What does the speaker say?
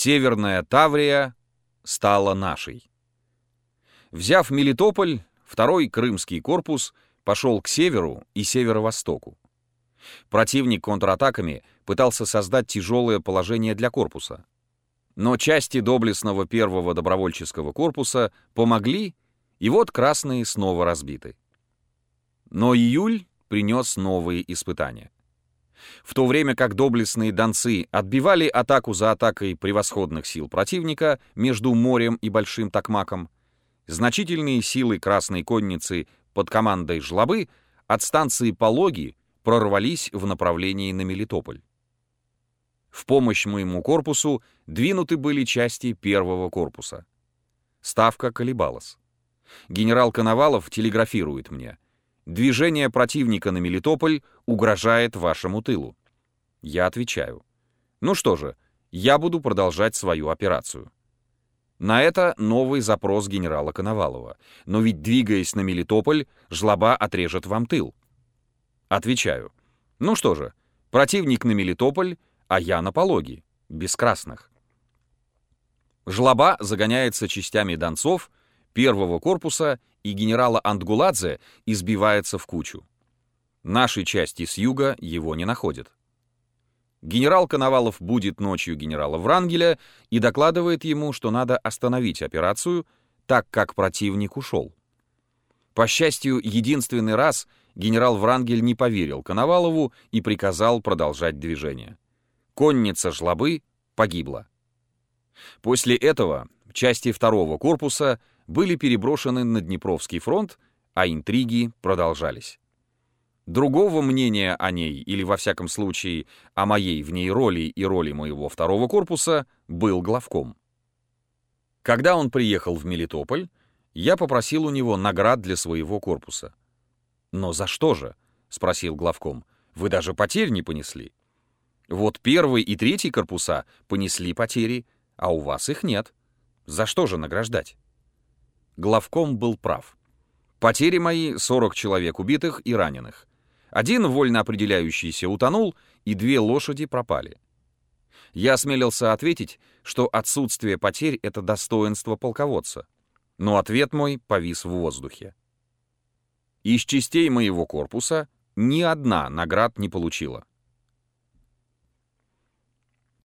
Северная Таврия стала нашей. Взяв Мелитополь, второй Крымский корпус пошел к северу и северо-востоку. Противник контратаками пытался создать тяжелое положение для корпуса. Но части доблестного первого добровольческого корпуса помогли, и вот красные снова разбиты. Но июль принес новые испытания. В то время как доблестные донцы отбивали атаку за атакой превосходных сил противника между морем и Большим Токмаком, значительные силы Красной Конницы под командой Жлобы от станции Пологи прорвались в направлении на Мелитополь. В помощь моему корпусу двинуты были части первого корпуса. Ставка колебалась. Генерал Коновалов телеграфирует мне. Движение противника на Мелитополь угрожает вашему тылу. Я отвечаю. Ну что же, я буду продолжать свою операцию. На это новый запрос генерала Коновалова. Но ведь, двигаясь на Мелитополь, жлоба отрежет вам тыл. Отвечаю. Ну что же, противник на Мелитополь, а я на Пологи, без красных. Жлоба загоняется частями донцов, первого корпуса и генерала Антгуладзе избивается в кучу. Наши части с юга его не находят. Генерал Коновалов будет ночью генерала Врангеля и докладывает ему, что надо остановить операцию, так как противник ушел. По счастью, единственный раз генерал Врангель не поверил Коновалову и приказал продолжать движение. Конница жлобы погибла. После этого части второго корпуса были переброшены на Днепровский фронт, а интриги продолжались. Другого мнения о ней, или во всяком случае о моей в ней роли и роли моего второго корпуса, был главком. Когда он приехал в Мелитополь, я попросил у него наград для своего корпуса. «Но за что же?» — спросил главком. «Вы даже потерь не понесли». «Вот первый и третий корпуса понесли потери, а у вас их нет. За что же награждать?» Главком был прав. Потери мои — 40 человек убитых и раненых. Один вольно определяющийся утонул, и две лошади пропали. Я осмелился ответить, что отсутствие потерь — это достоинство полководца. Но ответ мой повис в воздухе. Из частей моего корпуса ни одна наград не получила.